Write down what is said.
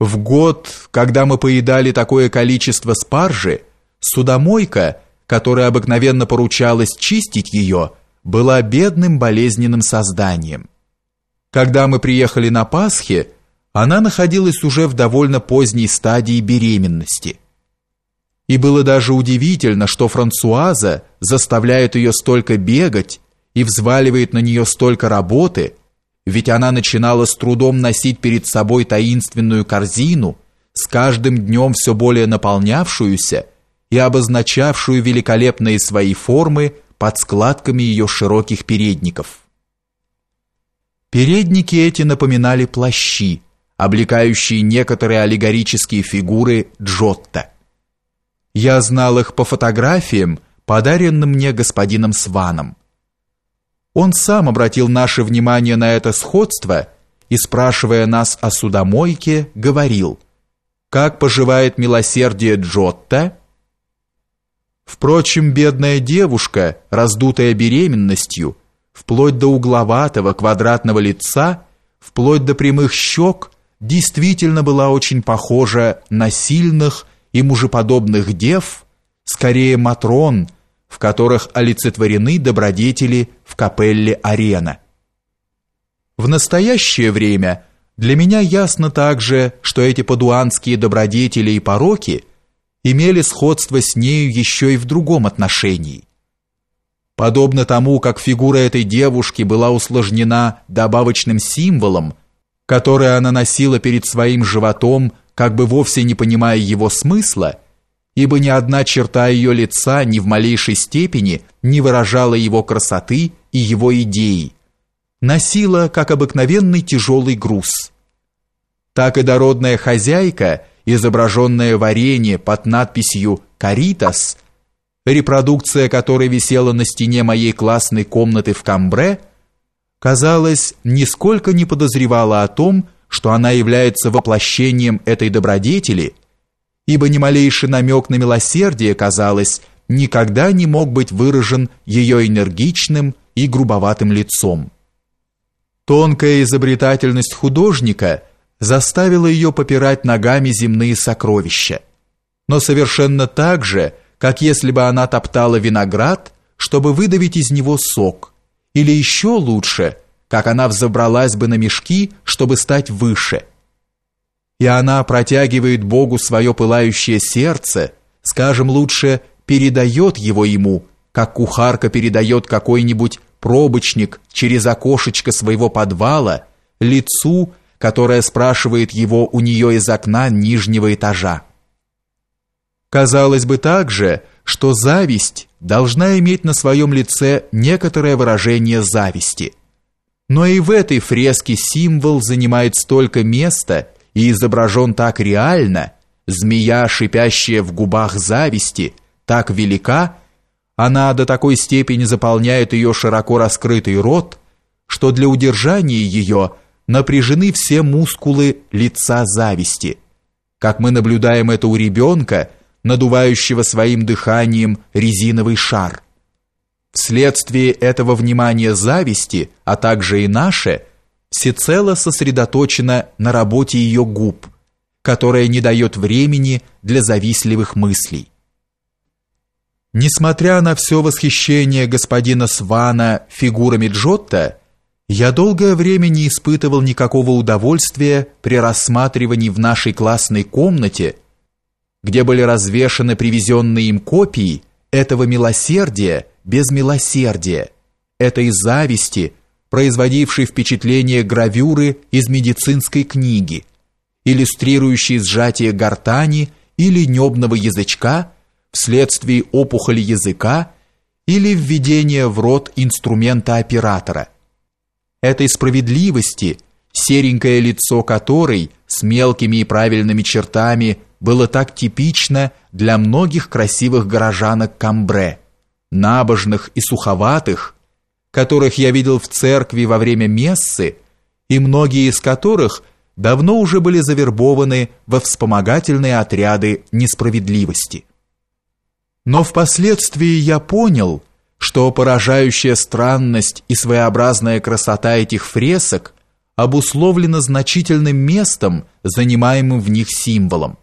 В год, когда мы поедали такое количество спаржи, судомойка, которая обыкновенно поручалась чистить ее, была бедным болезненным созданием. Когда мы приехали на Пасхе, она находилась уже в довольно поздней стадии беременности. И было даже удивительно, что Франсуаза заставляет ее столько бегать и взваливает на нее столько работы – ведь она начинала с трудом носить перед собой таинственную корзину, с каждым днем все более наполнявшуюся и обозначавшую великолепные свои формы под складками ее широких передников. Передники эти напоминали плащи, облекающие некоторые аллегорические фигуры Джотто. Я знал их по фотографиям, подаренным мне господином Сваном. Он сам обратил наше внимание на это сходство и, спрашивая нас о судомойке, говорил, «Как поживает милосердие Джотта?» Впрочем, бедная девушка, раздутая беременностью, вплоть до угловатого квадратного лица, вплоть до прямых щек, действительно была очень похожа на сильных и мужеподобных дев, скорее Матрон – в которых олицетворены добродетели в капелле Арена. В настоящее время для меня ясно также, что эти падуанские добродетели и пороки имели сходство с нею еще и в другом отношении. Подобно тому, как фигура этой девушки была усложнена добавочным символом, который она носила перед своим животом, как бы вовсе не понимая его смысла – ибо ни одна черта ее лица ни в малейшей степени не выражала его красоты и его идеи, носила, как обыкновенный тяжелый груз. Так и дородная хозяйка, изображенная варенье под надписью «Каритас», репродукция которой висела на стене моей классной комнаты в Камбре, казалось, нисколько не подозревала о том, что она является воплощением этой добродетели – ибо ни малейший намек на милосердие, казалось, никогда не мог быть выражен ее энергичным и грубоватым лицом. Тонкая изобретательность художника заставила ее попирать ногами земные сокровища, но совершенно так же, как если бы она топтала виноград, чтобы выдавить из него сок, или еще лучше, как она взобралась бы на мешки, чтобы стать выше – и она протягивает Богу свое пылающее сердце, скажем лучше, передает его ему, как кухарка передает какой-нибудь пробочник через окошечко своего подвала лицу, которое спрашивает его у нее из окна нижнего этажа. Казалось бы также, что зависть должна иметь на своем лице некоторое выражение зависти. Но и в этой фреске символ занимает столько места – и изображен так реально, змея, шипящая в губах зависти, так велика, она до такой степени заполняет ее широко раскрытый рот, что для удержания ее напряжены все мускулы лица зависти, как мы наблюдаем это у ребенка, надувающего своим дыханием резиновый шар. Вследствие этого внимания зависти, а также и наше – всецело сосредоточена на работе ее губ, которая не дает времени для завистливых мыслей. Несмотря на все восхищение господина Свана фигурами Джотто, я долгое время не испытывал никакого удовольствия при рассматривании в нашей классной комнате, где были развешаны привезенные им копии этого милосердия без милосердия, этой зависти, производивший впечатление гравюры из медицинской книги, иллюстрирующей сжатие гортани или небного язычка вследствие опухоли языка или введение в рот инструмента оператора. Этой справедливости, серенькое лицо которой с мелкими и правильными чертами было так типично для многих красивых горожанок Камбре, набожных и суховатых, которых я видел в церкви во время мессы, и многие из которых давно уже были завербованы во вспомогательные отряды несправедливости. Но впоследствии я понял, что поражающая странность и своеобразная красота этих фресок обусловлено значительным местом, занимаемым в них символом.